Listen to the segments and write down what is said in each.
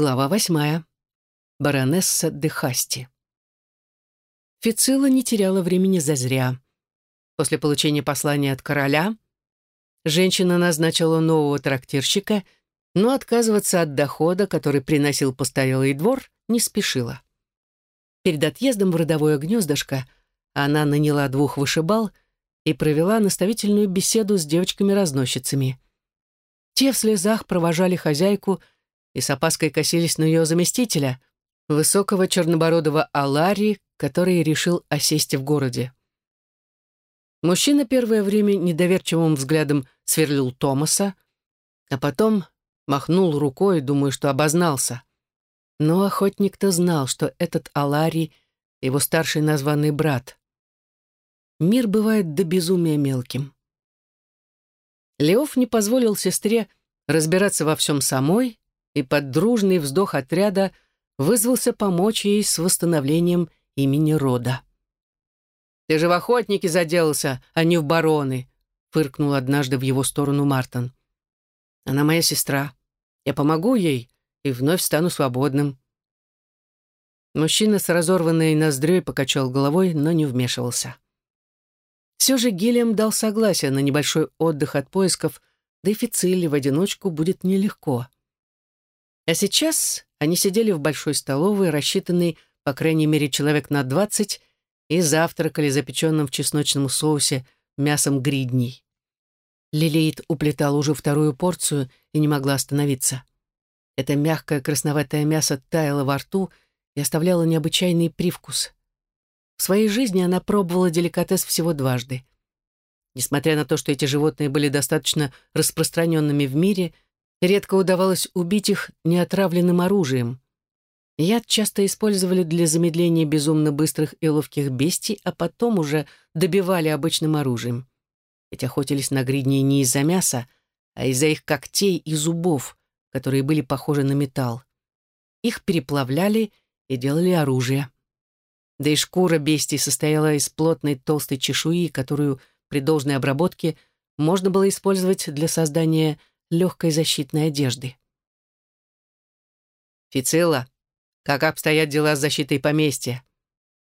Глава восьмая. Баронесса де Хасти. Фицилла не теряла времени зазря. После получения послания от короля женщина назначила нового трактирщика, но отказываться от дохода, который приносил постоялый двор, не спешила. Перед отъездом в родовое гнездышко она наняла двух вышибал и провела наставительную беседу с девочками-разносчицами. Те в слезах провожали хозяйку и с опаской косились на ее заместителя, высокого чернобородого Алари, который решил осесть в городе. Мужчина первое время недоверчивым взглядом сверлил Томаса, а потом махнул рукой, думая, что обознался. Но охотник-то знал, что этот Алари — его старший названный брат. Мир бывает до безумия мелким. Леоф не позволил сестре разбираться во всем самой и под дружный вздох отряда вызвался помочь ей с восстановлением имени рода. «Ты же в охотники заделался, а не в бароны», — фыркнул однажды в его сторону Мартон. «Она моя сестра. Я помогу ей и вновь стану свободным». Мужчина с разорванной ноздрёй покачал головой, но не вмешивался. Все же Гиллиам дал согласие на небольшой отдых от поисков, да и Фицилли в одиночку будет нелегко. А сейчас они сидели в большой столовой, рассчитанной, по крайней мере, человек на двадцать, и завтракали запеченным в чесночном соусе мясом гридней. Лилит уплетала уже вторую порцию и не могла остановиться. Это мягкое красноватое мясо таяло во рту и оставляло необычайный привкус. В своей жизни она пробовала деликатес всего дважды. Несмотря на то, что эти животные были достаточно распространенными в мире, редко удавалось убить их неотравленным оружием. Яд часто использовали для замедления безумно быстрых и ловких бестий, а потом уже добивали обычным оружием. Ведь охотились на гридней не из-за мяса, а из-за их когтей и зубов, которые были похожи на металл. Их переплавляли и делали оружие. Да и шкура бестий состояла из плотной толстой чешуи, которую при должной обработке можно было использовать для создания легкой защитной одежды. «Фицилла, как обстоят дела с защитой поместья?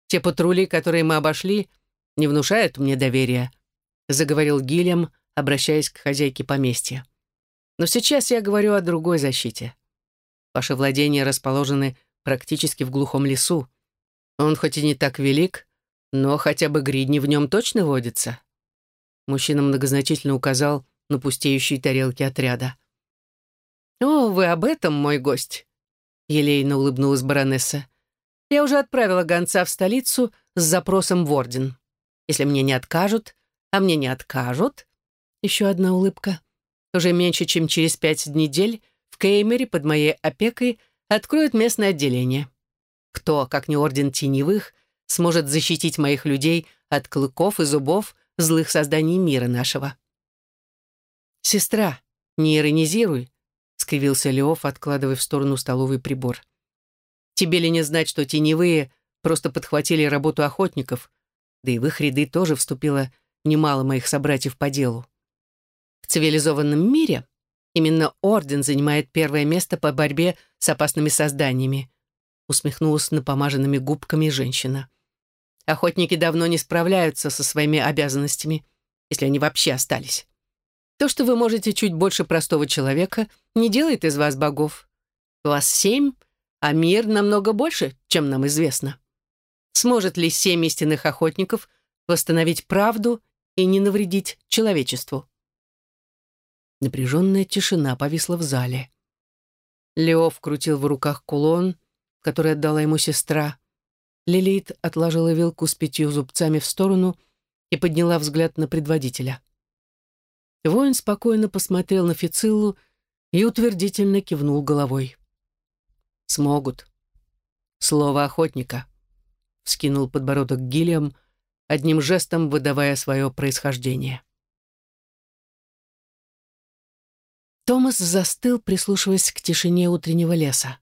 Те патрули, которые мы обошли, не внушают мне доверия», заговорил Гильям, обращаясь к хозяйке поместья. «Но сейчас я говорю о другой защите. Ваши владения расположены практически в глухом лесу. Он хоть и не так велик, но хотя бы гридни в нем точно водится». Мужчина многозначительно указал на пустеющие тарелки отряда. «О, вы об этом, мой гость?» Елейно улыбнулась баронесса. «Я уже отправила гонца в столицу с запросом в орден. Если мне не откажут, а мне не откажут...» Еще одна улыбка. Уже меньше, чем через пять недель в Кеймере под моей опекой откроют местное отделение. Кто, как не орден теневых, сможет защитить моих людей от клыков и зубов злых созданий мира нашего? «Сестра, не иронизируй», — скривился Леоф, откладывая в сторону столовый прибор. «Тебе ли не знать, что теневые просто подхватили работу охотников, да и в их ряды тоже вступило немало моих собратьев по делу. В цивилизованном мире именно Орден занимает первое место по борьбе с опасными созданиями», усмехнулась напомаженными губками женщина. «Охотники давно не справляются со своими обязанностями, если они вообще остались. То, что вы можете чуть больше простого человека, не делает из вас богов. Вас семь, а мир намного больше, чем нам известно. Сможет ли семь истинных охотников восстановить правду и не навредить человечеству? Напряженная тишина повисла в зале. Лео вкрутил в руках кулон, который отдала ему сестра. Лилит отложила вилку с пятью зубцами в сторону и подняла взгляд на предводителя. Воин спокойно посмотрел на Фициллу и утвердительно кивнул головой. «Смогут. Слово охотника», — вскинул подбородок Гильям, одним жестом выдавая свое происхождение. Томас застыл, прислушиваясь к тишине утреннего леса.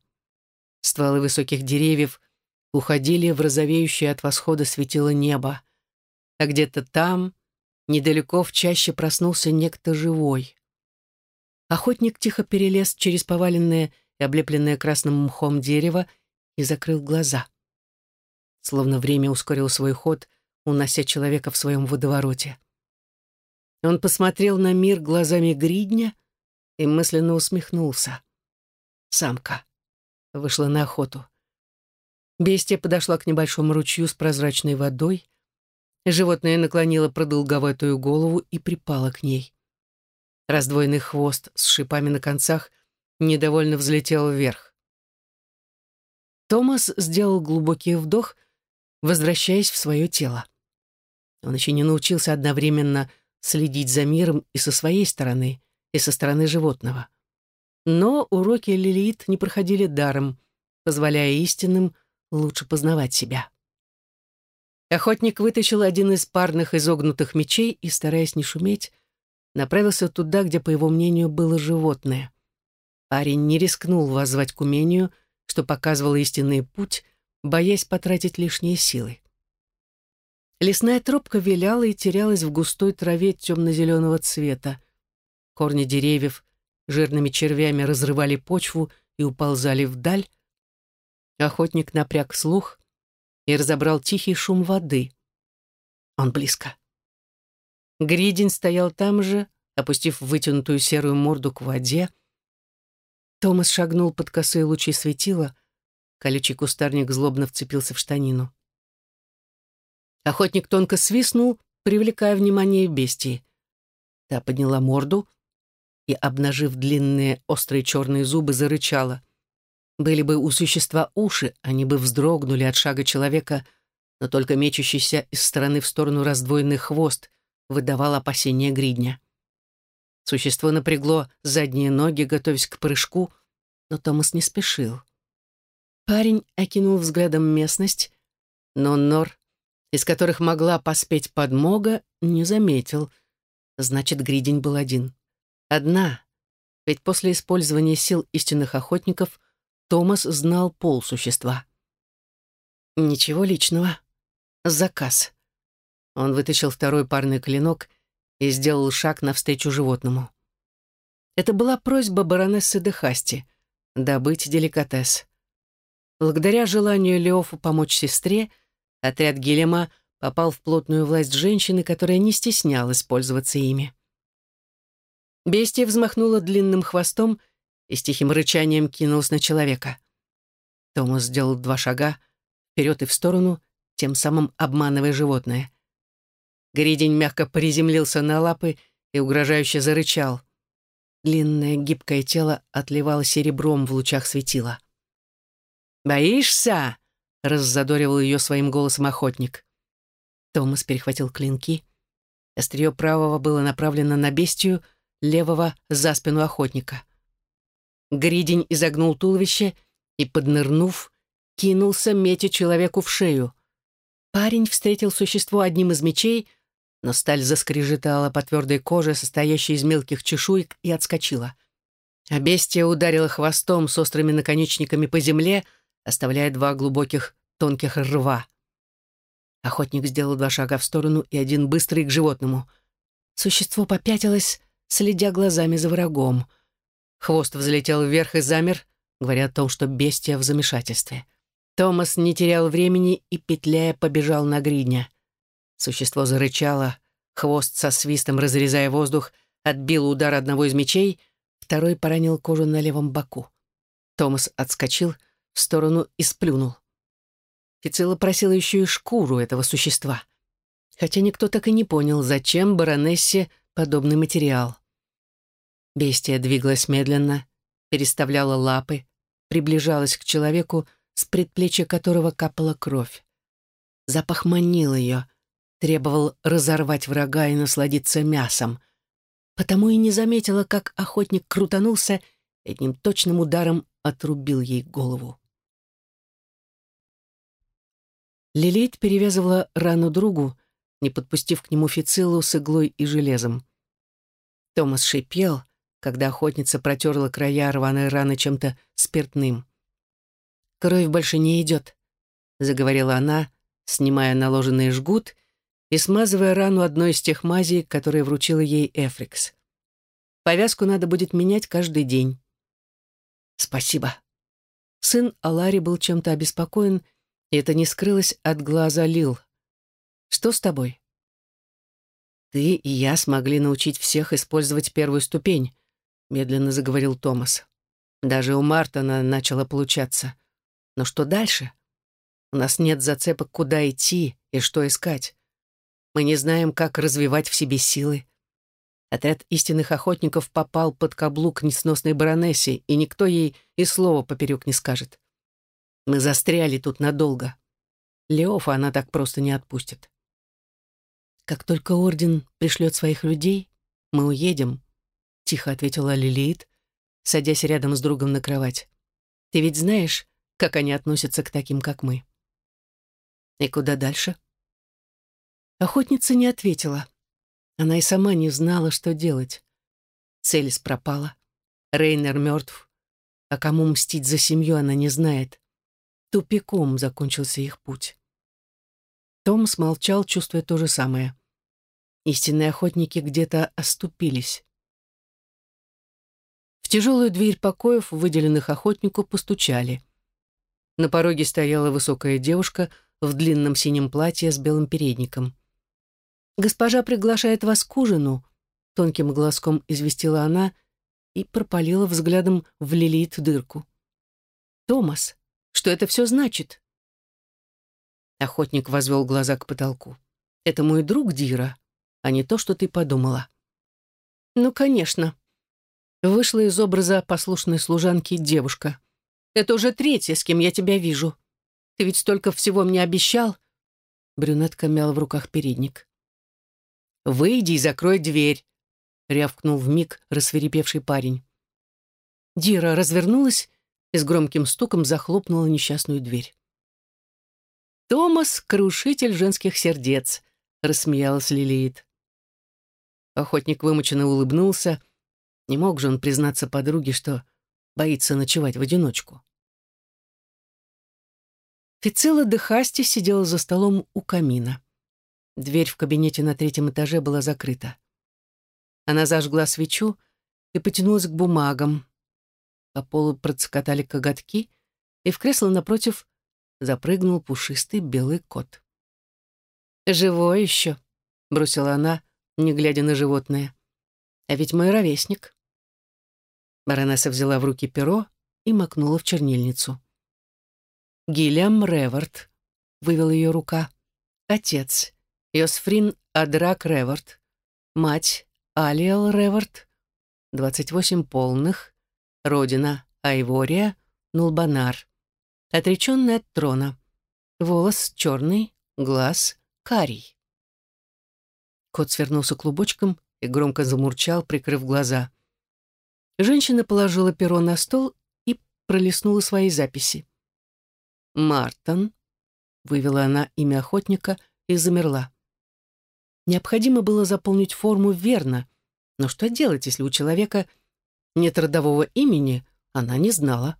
Стволы высоких деревьев уходили в розовеющее от восхода светило небо, а где-то там, Недалеко в чаще проснулся некто живой. Охотник тихо перелез через поваленное и облепленное красным мхом дерево и закрыл глаза. Словно время ускорило свой ход, унося человека в своем водовороте. Он посмотрел на мир глазами гридня и мысленно усмехнулся. Самка. Вышла на охоту. Бестия подошла к небольшому ручью с прозрачной водой. Животное наклонило продолговатую голову и припало к ней. Раздвоенный хвост с шипами на концах недовольно взлетел вверх. Томас сделал глубокий вдох, возвращаясь в свое тело. Он еще не научился одновременно следить за миром и со своей стороны, и со стороны животного. Но уроки Лилит не проходили даром, позволяя истинным лучше познавать себя. Охотник вытащил один из парных изогнутых мечей и, стараясь не шуметь, направился туда, где, по его мнению, было животное. Парень не рискнул воззвать к умению, что показывал истинный путь, боясь потратить лишние силы. Лесная тропка виляла и терялась в густой траве темно-зеленого цвета. Корни деревьев жирными червями разрывали почву и уползали вдаль. Охотник напряг слух и разобрал тихий шум воды. Он близко. Гридин стоял там же, опустив вытянутую серую морду к воде. Томас шагнул под косые лучи светила. Колючий кустарник злобно вцепился в штанину. Охотник тонко свистнул, привлекая внимание бестии. Та подняла морду и, обнажив длинные острые черные зубы, зарычала. Были бы у существа уши, они бы вздрогнули от шага человека, но только мечущийся из стороны в сторону раздвоенный хвост — выдавал опасения гридня. Существо напрягло задние ноги, готовясь к прыжку, но Томас не спешил. Парень окинул взглядом местность, но нор, из которых могла поспеть подмога, не заметил. Значит, гридень был один. Одна, ведь после использования сил истинных охотников Томас знал пол существа. Ничего личного. Заказ. Он вытащил второй парный клинок и сделал шаг навстречу животному. Это была просьба баронессы Дехасти — добыть деликатес. Благодаря желанию Леофу помочь сестре, отряд Гелема попал в плотную власть женщины, которая не стеснялась пользоваться ими. Бестия взмахнула длинным хвостом и с тихим рычанием кинулась на человека. Томас сделал два шага вперед и в сторону, тем самым обманывая животное. Гридень мягко приземлился на лапы и угрожающе зарычал. Длинное гибкое тело отливало серебром в лучах светила. «Боишься?» — раззадоривал ее своим голосом охотник. Томас перехватил клинки. Острие правого было направлено на бестию, левого — за спину охотника. Гридень изогнул туловище и, поднырнув, кинулся, метя человеку в шею. Парень встретил существо одним из мечей — но сталь заскрежетала по твердой коже, состоящей из мелких чешуек, и отскочила. А бестия ударила хвостом с острыми наконечниками по земле, оставляя два глубоких тонких рва. Охотник сделал два шага в сторону и один быстрый к животному. Существо попятилось, следя глазами за врагом. Хвост взлетел вверх и замер, говоря о том, что бестия в замешательстве. Томас не терял времени и, петляя, побежал на гридня. Существо зарычало, хвост со свистом, разрезая воздух, отбил удар одного из мечей, второй поранил кожу на левом боку. Томас отскочил в сторону и сплюнул. Фицила просила еще и шкуру этого существа. Хотя никто так и не понял, зачем баронессе подобный материал. Бестия двигалась медленно, переставляла лапы, приближалась к человеку, с предплечья которого капала кровь. Запах манил ее, требовал разорвать врага и насладиться мясом. Потому и не заметила, как охотник крутанулся и одним точным ударом отрубил ей голову. Лилит перевязывала рану другу, не подпустив к нему фицилу с иглой и железом. Томас шипел, когда охотница протерла края рваной раны чем-то спиртным. «Кровь больше не идет», — заговорила она, снимая наложенный жгут и смазывая рану одной из тех мазей, которые вручила ей Эфрикс. Повязку надо будет менять каждый день. «Спасибо». Сын Алари был чем-то обеспокоен, и это не скрылось от глаза Лил. «Что с тобой?» «Ты и я смогли научить всех использовать первую ступень», — медленно заговорил Томас. «Даже у Мартона начало получаться. Но что дальше? У нас нет зацепок, куда идти и что искать. Мы не знаем, как развивать в себе силы. Отряд истинных охотников попал под каблук несносной баронессе, и никто ей и слова поперек не скажет. Мы застряли тут надолго. Леофа она так просто не отпустит. «Как только Орден пришлет своих людей, мы уедем», — тихо ответила Лилит, садясь рядом с другом на кровать. «Ты ведь знаешь, как они относятся к таким, как мы?» «И куда дальше?» Охотница не ответила. Она и сама не знала, что делать. Целис пропала. Рейнер мертв. А кому мстить за семью, она не знает. Тупиком закончился их путь. Том смолчал, чувствуя то же самое. Истинные охотники где-то оступились. Тяжелую дверь покоев, выделенных охотнику, постучали. На пороге стояла высокая девушка в длинном синем платье с белым передником. «Госпожа приглашает вас к ужину», — тонким глазком известила она и пропалила взглядом в Лилит дырку. «Томас, что это все значит?» Охотник возвел глаза к потолку. «Это мой друг Дира, а не то, что ты подумала». «Ну, конечно». Вышла из образа послушной служанки девушка. «Это уже третья, с кем я тебя вижу. Ты ведь столько всего мне обещал». Брюнетка мяла в руках передник. «Выйди и закрой дверь», — рявкнул вмиг рассверепевший парень. Дира развернулась и с громким стуком захлопнула несчастную дверь. «Томас — крушитель женских сердец», — рассмеялась Лилит. Охотник вымученно улыбнулся. Не мог же он признаться подруге, что боится ночевать в одиночку. Фицилла де Хасти сидела за столом у камина. Дверь в кабинете на третьем этаже была закрыта. Она зажгла свечу и потянулась к бумагам. По полу процокотали коготки, и в кресло напротив запрыгнул пушистый белый кот. «Живой еще», — бросила она, не глядя на животное. «А ведь мой ровесник». Баронесса взяла в руки перо и макнула в чернильницу. «Гильям Реворд», — вывел ее рука, — «отец, Йосфрин Адрак Реворд, мать Алиэл Реворд, 28 полных, родина Айвория, Нулбанар, отреченный от трона, волос черный, глаз карий. Кот свернулся клубочком и громко замурчал, прикрыв глаза. Женщина положила перо на стол и пролистнула свои записи. «Мартон», — вывела она имя охотника и замерла. Необходимо было заполнить форму верно, но что делать, если у человека нет родового имени, она не знала.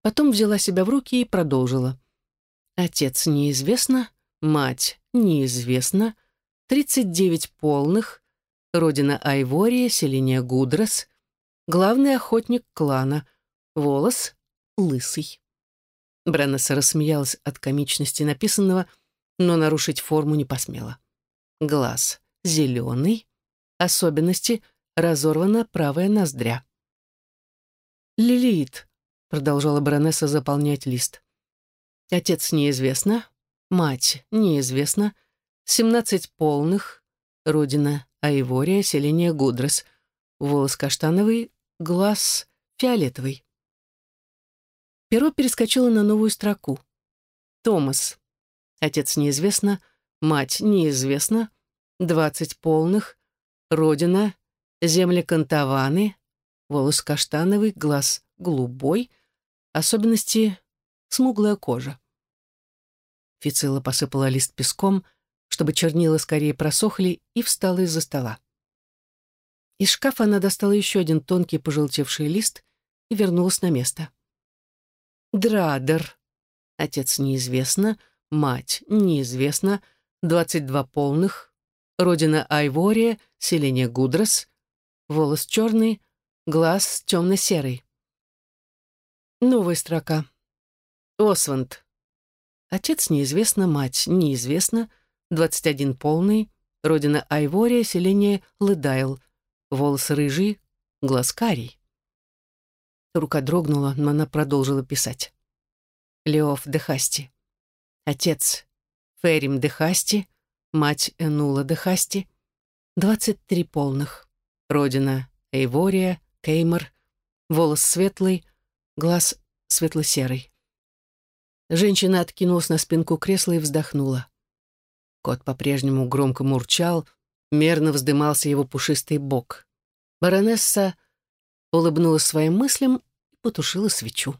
Потом взяла себя в руки и продолжила. Отец неизвестно, мать неизвестно, 39 полных, родина Айвория, селение Гудрос, главный охотник клана, волос лысый. Бреннесса рассмеялась от комичности написанного, но нарушить форму не посмела глаз зеленый, особенности разорвана правая ноздря. «Лилит», — продолжала баронесса заполнять лист. «Отец неизвестно, мать неизвестно, семнадцать полных, родина Айвория, селение Гудрос, волос каштановый, глаз фиолетовый». Перо перескочило на новую строку. «Томас. Отец неизвестно, мать неизвестна, двадцать полных, родина, земли кантаваны, волос каштановый, глаз голубой, особенности смуглая кожа. Фицила посыпала лист песком, чтобы чернила скорее просохли, и встала из-за стола. Из шкафа она достала еще один тонкий пожелтевший лист и вернулась на место. Драдер. Отец неизвестно, мать неизвестна, 22 полных, родина Айвория, селение Гудрос, волос черный, глаз темно-серый. Новая строка. Осванд. Отец неизвестно, мать неизвестно, 21 полный, родина Айвория, селение Ледайл, волосы рыжие, глаз карий. Рука дрогнула, но она продолжила писать. Леоф Дехасти. Отец Ферим Дехасти, мать Энула Дехасти, 23 полных. Родина Эйвория, Кеймор, волос светлый, глаз светло-серый. Женщина откинулась на спинку кресла и вздохнула. Кот по-прежнему громко мурчал, мерно вздымался его пушистый бок. Баронесса улыбнулась своим мыслям и потушила свечу.